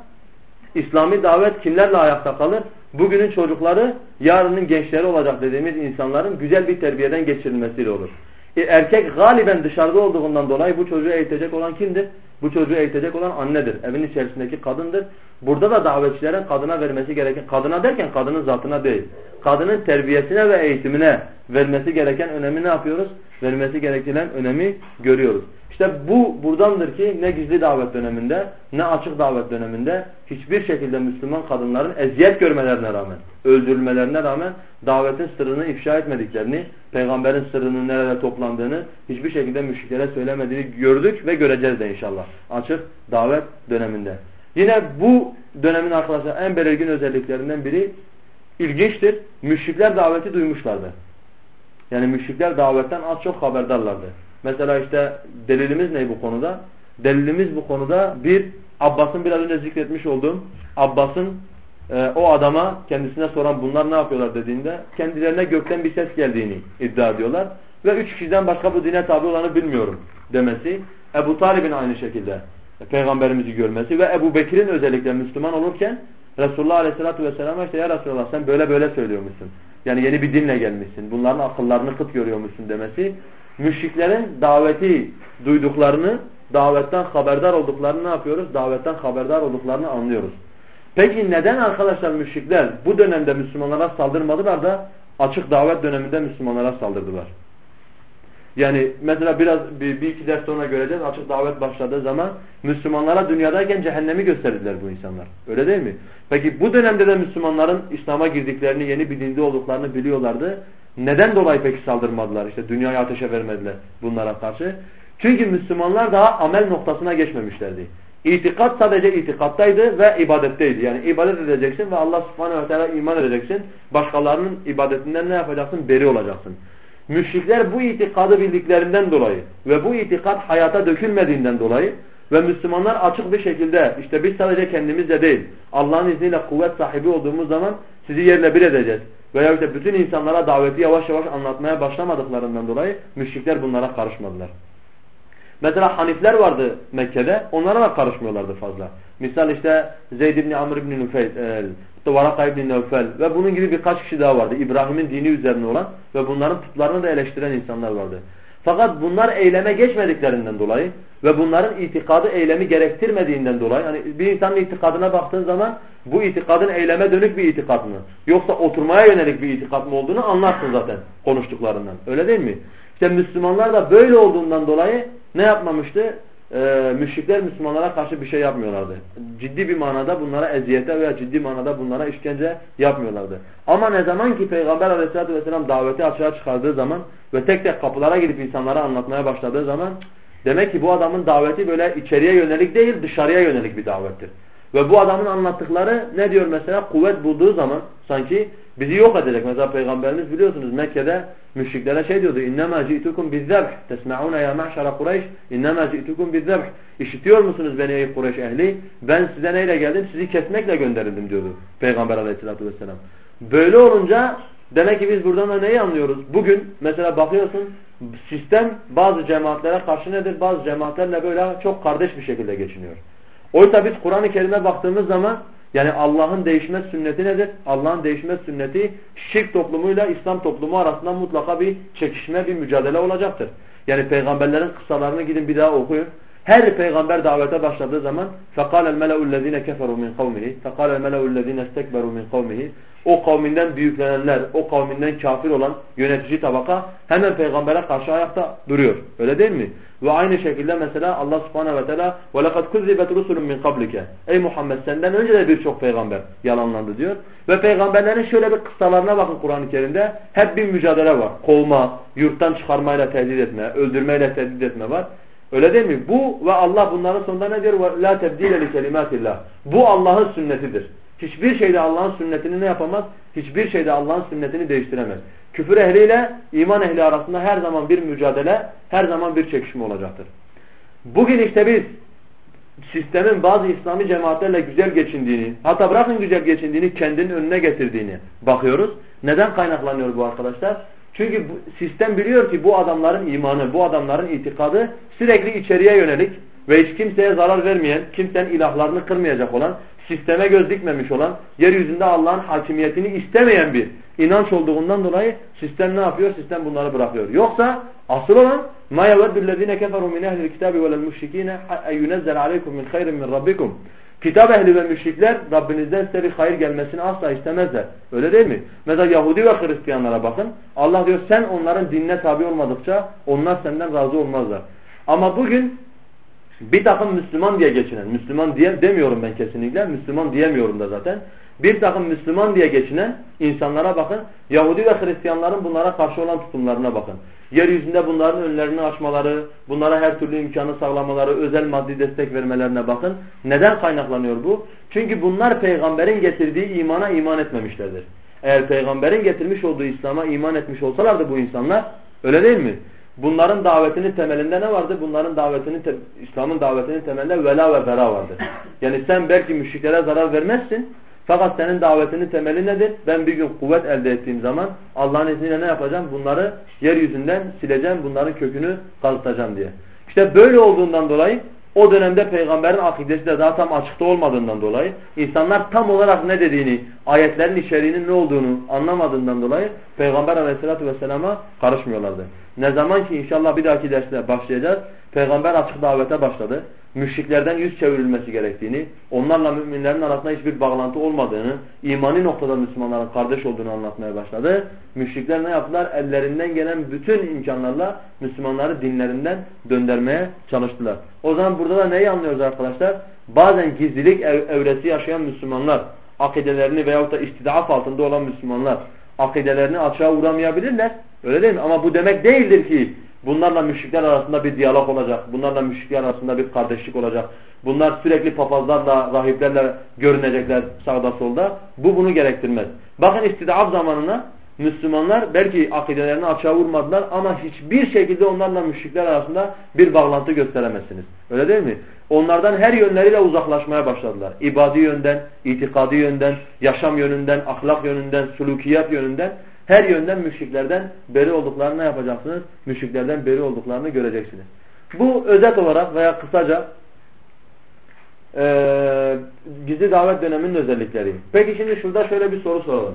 İslami davet kimlerle ayakta kalır? Bugünün çocukları yarının gençleri olacak dediğimiz insanların güzel bir terbiyeden geçirilmesiyle olur. E, erkek galiben dışarıda olduğundan dolayı bu çocuğu eğitecek olan kimdir? Bu çocuğu eğitecek olan annedir. Evin içerisindeki kadındır. Burada da davetçilerin kadına vermesi gereken, kadına derken kadının zatına değil. Kadının terbiyesine ve eğitimine vermesi gereken önemi ne yapıyoruz? Vermesi gereken önemi görüyoruz. İşte bu buradandır ki ne gizli davet döneminde ne açık davet döneminde hiçbir şekilde Müslüman kadınların eziyet görmelerine rağmen, öldürülmelerine rağmen davetin sırrını ifşa etmediklerini, peygamberin sırrının nerede toplandığını hiçbir şekilde müşriklere söylemediğini gördük ve göreceğiz de inşallah. Açık davet döneminde. Yine bu dönemin arkadaşlar en belirgin özelliklerinden biri ilginçtir. Müşrikler daveti duymuşlardı. Yani müşrikler davetten az çok haberdarlardı. Mesela işte delilimiz ne bu konuda? Delilimiz bu konuda bir Abbas'ın biraz önce zikretmiş olduğum Abbas'ın e, o adama kendisine soran bunlar ne yapıyorlar dediğinde kendilerine gökten bir ses geldiğini iddia ediyorlar. Ve üç kişiden başka bu dine tabi olanı bilmiyorum demesi. Ebu Talib'in aynı şekilde peygamberimizi görmesi ve Ebu Bekir'in özellikle Müslüman olurken Resulullah Aleyhisselatü Vesselam'a işte ya Resulallah sen böyle böyle söylüyormuşsun. Yani yeni bir dinle gelmişsin. Bunların akıllarını kıt görüyormuşsun demesi müşriklerin daveti duyduklarını, davetten haberdar olduklarını ne yapıyoruz? Davetten haberdar olduklarını anlıyoruz. Peki neden arkadaşlar müşrikler bu dönemde Müslümanlara saldırmadılar da açık davet döneminde Müslümanlara saldırdılar? Yani mesela biraz bir, bir iki ders sonra göreceğiz açık davet başladığı zaman Müslümanlara dünyadayken cehennemi gösterdiler bu insanlar. Öyle değil mi? Peki bu dönemde de Müslümanların İslam'a girdiklerini, yeni bir dinde olduklarını biliyorlardı. Neden dolayı peki saldırmadılar? İşte dünyayı ateşe vermediler bunlara karşı. Çünkü Müslümanlar daha amel noktasına geçmemişlerdi. İtikat sadece itikattaydı ve ibadetteydi. Yani ibadet edeceksin ve Allah subhanehu ve teala iman edeceksin. Başkalarının ibadetinden ne yapacaksın? Beri olacaksın. Müşrikler bu itikadı bildiklerinden dolayı ve bu itikat hayata dökülmediğinden dolayı ve Müslümanlar açık bir şekilde işte biz sadece kendimizle değil Allah'ın izniyle kuvvet sahibi olduğumuz zaman sizi yerle bir edeceğiz. Veya işte bütün insanlara daveti yavaş yavaş anlatmaya başlamadıklarından dolayı müşrikler bunlara karışmadılar. Mesela Hanifler vardı Mekke'de. Onlara da karışmıyorlardı fazla. Misal işte Zeyd ibn Amr ibn Nufeyl, Varaka ibn Nevfel ve bunun gibi birkaç kişi daha vardı. İbrahim'in dini üzerine olan ve bunların putlarını da eleştiren insanlar vardı. Fakat bunlar eyleme geçmediklerinden dolayı ve bunların itikadı eylemi gerektirmediğinden dolayı hani bir insanın itikadına baktığın zaman bu itikadın eyleme dönük bir itikat mı yoksa oturmaya yönelik bir itikat mı olduğunu anlarsın zaten konuştuklarından. Öyle değil mi? İşte Müslümanlar da böyle olduğundan dolayı ne yapmamıştı? Ee, müşrikler Müslümanlara karşı bir şey yapmıyorlardı. Ciddi bir manada bunlara eziyete veya ciddi manada bunlara işkence yapmıyorlardı. Ama ne zaman ki Peygamber aleyhissalatü vesselam daveti açığa çıkardığı zaman ve tek tek kapılara gidip insanlara anlatmaya başladığı zaman demek ki bu adamın daveti böyle içeriye yönelik değil dışarıya yönelik bir davettir. Ve bu adamın anlattıkları ne diyor mesela? Kuvvet bulduğu zaman sanki bizi yok edecek. Mesela Peygamberimiz biliyorsunuz Mekke'de müşriklere şey diyordu. İnnemâ ci'tukum bizzebh. Tesma'ûne ya mahşara Kureyş. İnnemâ ci'tukum bizzebh. İşitiyor musunuz beni ey Kureyş ehli? Ben size neyle geldim? Sizi kesmekle gönderildim diyordu Peygamber aleyhissalatü vesselam. Böyle olunca demek ki biz buradan da neyi anlıyoruz? Bugün mesela bakıyorsun sistem bazı cemaatlere karşı nedir? Bazı cemaatlerle böyle çok kardeş bir şekilde geçiniyor. Oysa biz Kur'an-ı Kerim'e baktığımız zaman yani Allah'ın değişmez sünneti nedir? Allah'ın değişmez sünneti şirk toplumuyla İslam toplumu arasında mutlaka bir çekişme, bir mücadele olacaktır. Yani peygamberlerin kıssalarını gidin bir daha okuyun. her peygamber davete başladığı zaman فَقَالَ الْمَلَأُ الَّذ۪ينَ كَفَرُوا مِنْ قَوْمِهِ فَقَالَ الْمَلَأُ الَّذ۪ينَ اسْتَكْبَرُوا مِنْ قَوْمِهِ O kavminden büyüklenenler, o kavminden kafir olan yönetici tabaka hemen peygambere karşı ayakta duruyor. Öyle değil mi? Ve aynı şekilde mesela Allah subhanehu ve teala وَلَقَدْ كُذِّبَتْ رُسُلٌ مِنْ قَبْلِكَ Ey Muhammed senden önce de birçok peygamber yalanlandı diyor. Ve peygamberlerin şöyle bir kıssalarına bakın Kur'an-ı Kerim'de. Hep bir mücadele var. Kovma, yurttan çıkarmayla tehdit etme, öldürmeyle tehdit etme var. Öyle değil mi? Bu ve Allah bunların sonunda ne diyor? La tebdile li kelimatillah. Bu Allah'ın sünnetidir. Hiçbir şeyde Allah'ın sünnetini ne yapamaz? Hiçbir şeyde Allah'ın sünnetini değiştiremez. Küfür ehliyle iman ehli arasında her zaman bir mücadele, her zaman bir çekişme olacaktır. Bugün işte biz sistemin bazı İslami cemaatlerle güzel geçindiğini, hatta bırakın güzel geçindiğini kendinin önüne getirdiğini bakıyoruz. Neden kaynaklanıyor bu arkadaşlar? Çünkü bu, sistem biliyor ki bu adamların imanı, bu adamların itikadı sürekli içeriye yönelik ve hiç kimseye zarar vermeyen, kimsenin ilahlarını kırmayacak olan, sisteme göz dikmemiş olan, yeryüzünde Allah'ın hakimiyetini istemeyen bir inanç olduğundan dolayı sistem ne yapıyor? Sistem bunları bırakıyor. Yoksa asıl olan مَا يَوَدُّ الَّذ۪ينَ كَفَرُوا مِنْ اَهْلِ الْكِتَابِ وَلَلْمُشْرِك۪ينَ اَيُّنَزَّلَ عَلَيْكُمْ مِنْ خَيْرٍ مِنْ رَبِّكُمْ Kitap ehli ve müşrikler Rabbinizden size bir hayır gelmesini asla istemezler. Öyle değil mi? Mesela Yahudi ve Hristiyanlara bakın. Allah diyor sen onların dinine tabi olmadıkça onlar senden razı olmazlar. Ama bugün bir takım Müslüman diye geçinen, Müslüman diye demiyorum ben kesinlikle, Müslüman diyemiyorum da zaten. Bir takım Müslüman diye geçinen insanlara bakın. Yahudi ve Hristiyanların bunlara karşı olan tutumlarına bakın. Yeryüzünde bunların önlerini açmaları, bunlara her türlü imkanı sağlamaları, özel maddi destek vermelerine bakın. Neden kaynaklanıyor bu? Çünkü bunlar peygamberin getirdiği imana iman etmemişlerdir. Eğer peygamberin getirmiş olduğu İslam'a iman etmiş olsalardı bu insanlar, öyle değil mi? Bunların davetinin temelinde ne vardı? Bunların davetinin İslam'ın davetinin temelinde vela ve bera vardı. Yani sen belki müşriklere zarar vermezsin fakat senin davetinin temeli nedir? Ben bir gün kuvvet elde ettiğim zaman Allah'ın izniyle ne yapacağım? Bunları yeryüzünden sileceğim, bunların kökünü kazıtacağım diye. İşte böyle olduğundan dolayı o dönemde peygamberin akidesi de daha tam açıkta olmadığından dolayı insanlar tam olarak ne dediğini, ayetlerin içeriğinin ne olduğunu anlamadığından dolayı peygamber aleyhissalatü vesselama karışmıyorlardı. Ne zaman ki inşallah bir dahaki derste başlayacağız. Peygamber açık davete başladı müşriklerden yüz çevrilmesi gerektiğini, onlarla müminlerin arasında hiçbir bağlantı olmadığını, imani noktada Müslümanların kardeş olduğunu anlatmaya başladı. Müşrikler ne yaptılar? Ellerinden gelen bütün imkanlarla Müslümanları dinlerinden döndürmeye çalıştılar. O zaman burada da neyi anlıyoruz arkadaşlar? Bazen gizlilik ev evresi yaşayan Müslümanlar, akidelerini veyahut da istidaaf altında olan Müslümanlar, akidelerini açığa uğramayabilirler. Öyle değil mi? Ama bu demek değildir ki Bunlarla müşrikler arasında bir diyalog olacak. Bunlarla müşrikler arasında bir kardeşlik olacak. Bunlar sürekli papazlarla, rahiplerle görünecekler sağda solda. Bu bunu gerektirmez. Bakın istidaf zamanına Müslümanlar belki akidelerini açığa vurmadılar ama hiçbir şekilde onlarla müşrikler arasında bir bağlantı gösteremezsiniz. Öyle değil mi? Onlardan her yönleriyle uzaklaşmaya başladılar. İbadi yönden, itikadi yönden, yaşam yönünden, ahlak yönünden, sulukiyat yönünden her yönden müşriklerden beri olduklarını yapacaksınız? Müşriklerden beri olduklarını göreceksiniz. Bu özet olarak veya kısaca e, gizli davet döneminin özellikleri. Peki şimdi şurada şöyle bir soru soralım.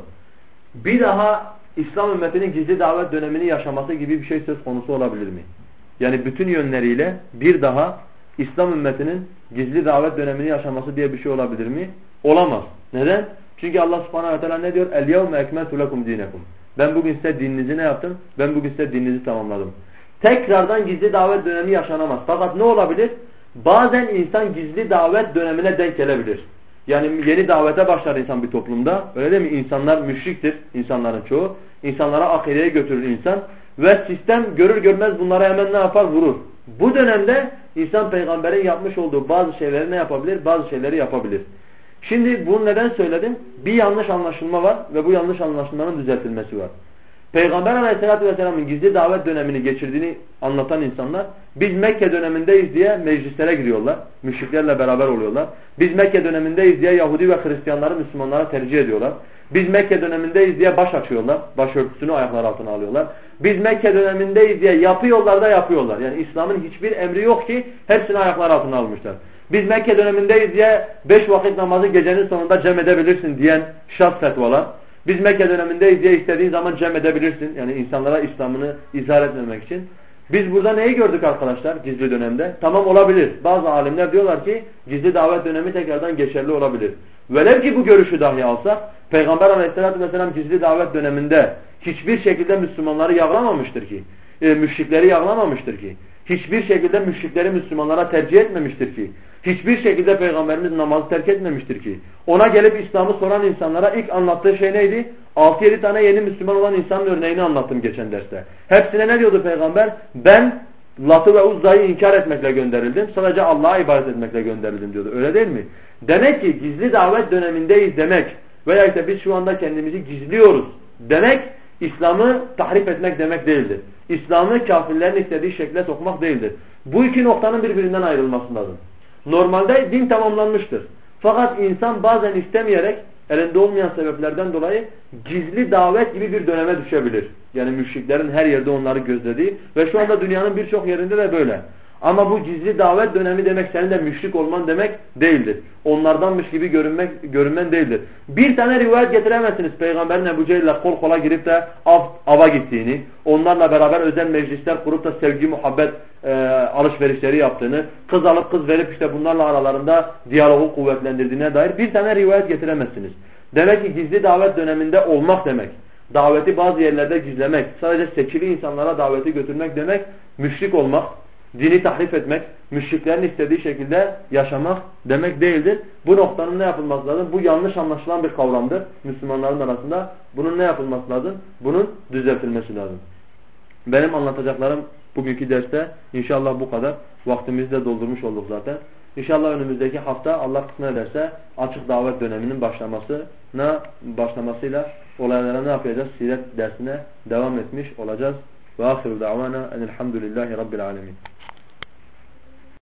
Bir daha İslam ümmetinin gizli davet dönemini yaşaması gibi bir şey söz konusu olabilir mi? Yani bütün yönleriyle bir daha İslam ümmetinin gizli davet dönemini yaşaması diye bir şey olabilir mi? Olamaz. Neden? Çünkü Allah subhanahu ve teala ne diyor? El-yevme ekmeltu lekum. Ben bugün size dininizi ne yaptım? Ben bugün size dininizi tamamladım. Tekrardan gizli davet dönemi yaşanamaz. Fakat ne olabilir? Bazen insan gizli davet dönemine denk gelebilir. Yani yeni davete başlar insan bir toplumda. Öyle değil mi? İnsanlar müşriktir. insanların çoğu. İnsanlara akideye götürür insan. Ve sistem görür görmez bunlara hemen ne yapar? Vurur. Bu dönemde insan peygamberin yapmış olduğu bazı şeyleri ne yapabilir? Bazı şeyleri yapabilir. Şimdi bunu neden söyledim? Bir yanlış anlaşılma var ve bu yanlış anlaşılmanın düzeltilmesi var. Peygamber aleyhissalatü vesselamın gizli davet dönemini geçirdiğini anlatan insanlar biz Mekke dönemindeyiz diye meclislere giriyorlar. Müşriklerle beraber oluyorlar. Biz Mekke dönemindeyiz diye Yahudi ve Hristiyanları Müslümanlara tercih ediyorlar. Biz Mekke dönemindeyiz diye baş açıyorlar. Başörtüsünü ayaklar altına alıyorlar. Biz Mekke dönemindeyiz diye yapıyorlar da yapıyorlar. Yani İslam'ın hiçbir emri yok ki hepsini ayaklar altına almışlar. Biz Mekke dönemindeyiz diye beş vakit namazı gecenin sonunda cem edebilirsin diyen şart fetvalar. Biz Mekke dönemindeyiz diye istediğin zaman cem edebilirsin. Yani insanlara İslam'ını izah etmemek için. Biz burada neyi gördük arkadaşlar gizli dönemde? Tamam olabilir. Bazı alimler diyorlar ki gizli davet dönemi tekrardan geçerli olabilir. Velev ki bu görüşü dahi alsak Peygamber aleyhissalatü vesselam gizli davet döneminde hiçbir şekilde Müslümanları yağlamamıştır ki. E, müşrikleri yağlamamıştır ki. Hiçbir şekilde müşrikleri Müslümanlara tercih etmemiştir ki. Hiçbir şekilde Peygamberimiz namazı terk etmemiştir ki. Ona gelip İslam'ı soran insanlara ilk anlattığı şey neydi? 6-7 tane yeni Müslüman olan insanın örneğini anlattım geçen derste. Hepsine ne diyordu Peygamber? Ben Lat'ı ve Uzza'yı inkar etmekle gönderildim. Sadece Allah'a ibadet etmekle gönderildim diyordu. Öyle değil mi? Demek ki gizli davet dönemindeyiz demek veya işte biz şu anda kendimizi gizliyoruz demek İslam'ı tahrip etmek demek değildir. İslam'ı kafirlerin istediği şekle sokmak değildir. Bu iki noktanın birbirinden ayrılması lazım. Normalde din tamamlanmıştır. Fakat insan bazen istemeyerek elinde olmayan sebeplerden dolayı gizli davet gibi bir döneme düşebilir. Yani müşriklerin her yerde onları gözlediği ve şu anda dünyanın birçok yerinde de böyle. Ama bu gizli davet dönemi demek senin de müşrik olman demek değildir. Onlardanmış gibi görünmek görünmen değildir. Bir tane rivayet getiremezsiniz Peygamberin Ebu Cehil'le kol kola girip de av, ava gittiğini, onlarla beraber özel meclisler kurup da sevgi, muhabbet e, alışverişleri yaptığını, kız alıp kız verip işte bunlarla aralarında diyalogu kuvvetlendirdiğine dair bir tane rivayet getiremezsiniz. Demek ki gizli davet döneminde olmak demek. Daveti bazı yerlerde gizlemek, sadece seçili insanlara daveti götürmek demek, müşrik olmak, dini tahrif etmek, müşriklerin istediği şekilde yaşamak demek değildir. Bu noktanın ne yapılması lazım? Bu yanlış anlaşılan bir kavramdır Müslümanların arasında. Bunun ne yapılması lazım? Bunun düzeltilmesi lazım. Benim anlatacaklarım bugünkü derste inşallah bu kadar. Vaktimizi de doldurmuş olduk zaten. İnşallah önümüzdeki hafta Allah kısmet ederse açık davet döneminin başlamasına başlamasıyla olaylara ne yapacağız? Siret dersine devam etmiş olacağız. Ve ahiru davana enelhamdülillahi rabbil alemin.